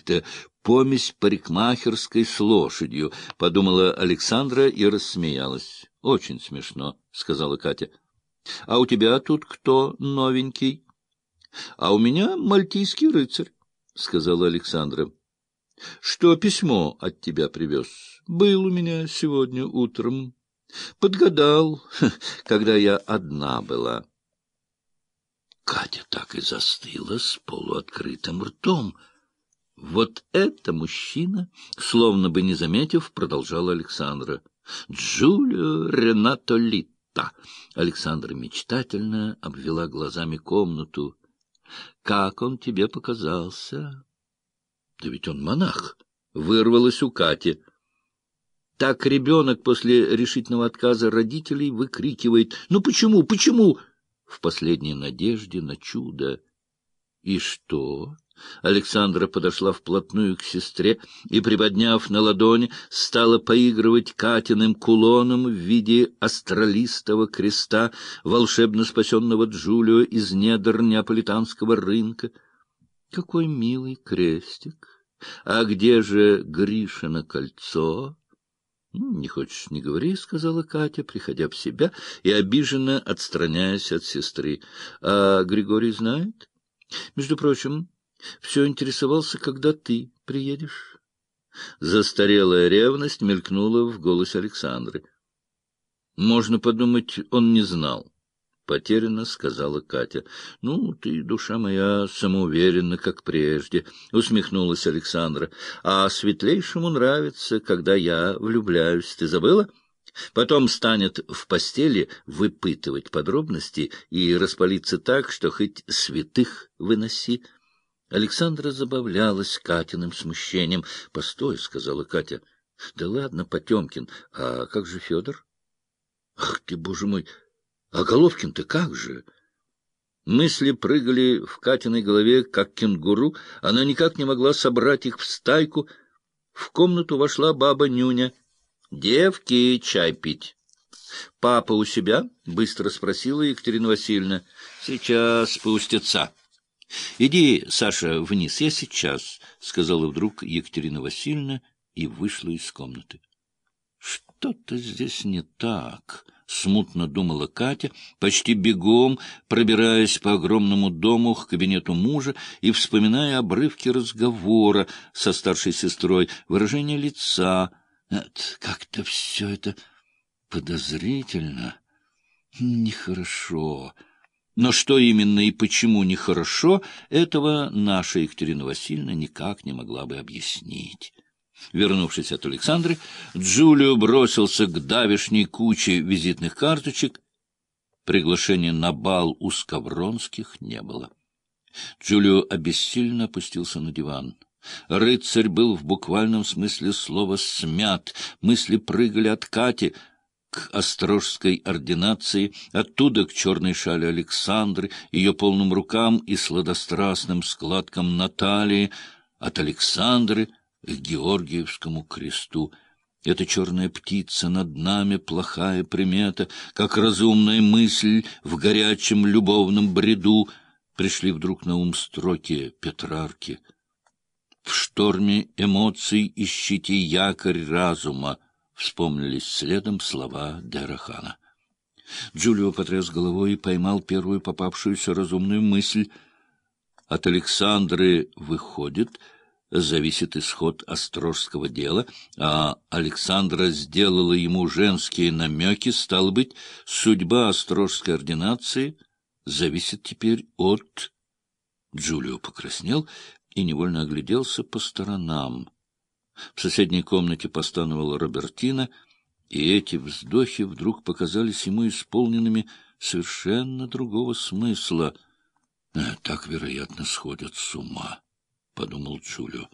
какая-то помесь парикмахерской с лошадью, — подумала Александра и рассмеялась. — Очень смешно, — сказала Катя. — А у тебя тут кто новенький? — А у меня мальтийский рыцарь, — сказала Александра. — Что письмо от тебя привез? Был у меня сегодня утром. Подгадал, когда я одна была. Катя так и застыла с полуоткрытым ртом. Вот это мужчина, словно бы не заметив, продолжала Александра. Джулио Ренато Литта. Александра мечтательно обвела глазами комнату. Как он тебе показался? Да ведь он монах. Вырвалась у Кати. Так ребенок после решительного отказа родителей выкрикивает «Ну почему? Почему?» в последней надежде на чудо. И что? Александра подошла вплотную к сестре и, приподняв на ладони, стала поигрывать Катиным кулоном в виде астралистого креста, волшебно спасенного Джулио из недр неаполитанского рынка. Какой милый крестик! А где же Гришина кольцо? «Ну, — Не хочешь, не говори, — сказала Катя, приходя в себя и обиженно отстраняясь от сестры. — А Григорий знает? Между прочим, все интересовался, когда ты приедешь. Застарелая ревность мелькнула в голосе Александры. Можно подумать, он не знал потерянно сказала Катя. — Ну, ты, душа моя, самоуверенна, как прежде, — усмехнулась Александра. — А светлейшему нравится, когда я влюбляюсь. Ты забыла? Потом станет в постели выпытывать подробности и распалиться так, что хоть святых выноси. Александра забавлялась Катиным смущением. — Постой, — сказала Катя. — Да ладно, Потемкин, а как же Федор? — Ах ты, боже мой! А Головкин-то как же? Мысли прыгали в Катиной голове, как кенгуру. Она никак не могла собрать их в стайку. В комнату вошла баба Нюня. — Девки, чай пить. — Папа у себя? — быстро спросила Екатерина Васильевна. — Сейчас спустится. — Иди, Саша, вниз, я сейчас, — сказала вдруг Екатерина Васильевна и вышла из комнаты. — Что-то здесь не так смутно думала Катя, почти бегом пробираясь по огромному дому к кабинету мужа и вспоминая обрывки разговора со старшей сестрой, выражение лица. Как-то все это подозрительно, нехорошо. Но что именно и почему нехорошо, этого наша Екатерина Васильевна никак не могла бы объяснить. Вернувшись от Александры, Джулио бросился к давишней куче визитных карточек. Приглашения на бал у Скавронских не было. Джулио обессильно опустился на диван. Рыцарь был в буквальном смысле слова смят, мысли прыгали от Кати к острожской ординации, оттуда к черной шале Александры, ее полным рукам и сладострастным складкам Натальи, от Александры — к Георгиевскому кресту. Эта черная птица над нами плохая примета, как разумная мысль в горячем любовном бреду пришли вдруг на ум строки Петрарки. В шторме эмоций ищите якорь разума, вспомнились следом слова Дерахана. Джулио потряс головой и поймал первую попавшуюся разумную мысль. От Александры выходит — зависит исход Острожского дела, а Александра сделала ему женские намеки, стало быть, судьба Острожской ординации зависит теперь от... Джулио покраснел и невольно огляделся по сторонам. В соседней комнате постановала Робертина, и эти вздохи вдруг показались ему исполненными совершенно другого смысла. Так, вероятно, сходят с ума. — подумал Джулио.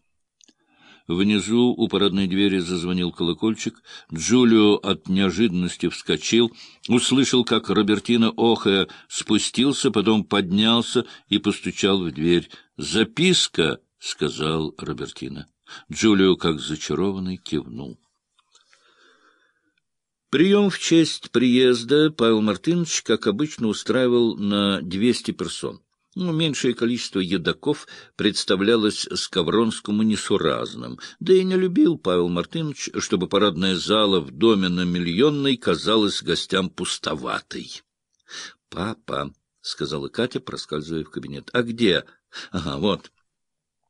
Внизу у парадной двери зазвонил колокольчик. Джулио от неожиданности вскочил, услышал, как Робертина, охая, спустился, потом поднялся и постучал в дверь. «Записка!» — сказал Робертина. Джулио, как зачарованный, кивнул. Прием в честь приезда Павел Мартынович, как обычно, устраивал на двести персон. Ну, меньшее количество едоков представлялось Скавронскому несуразным, да и не любил Павел Мартынович, чтобы парадная зала в доме на Миллионной казалась гостям пустоватой. — Папа, — сказала Катя, проскальзывая в кабинет, — а где? — Ага, вот.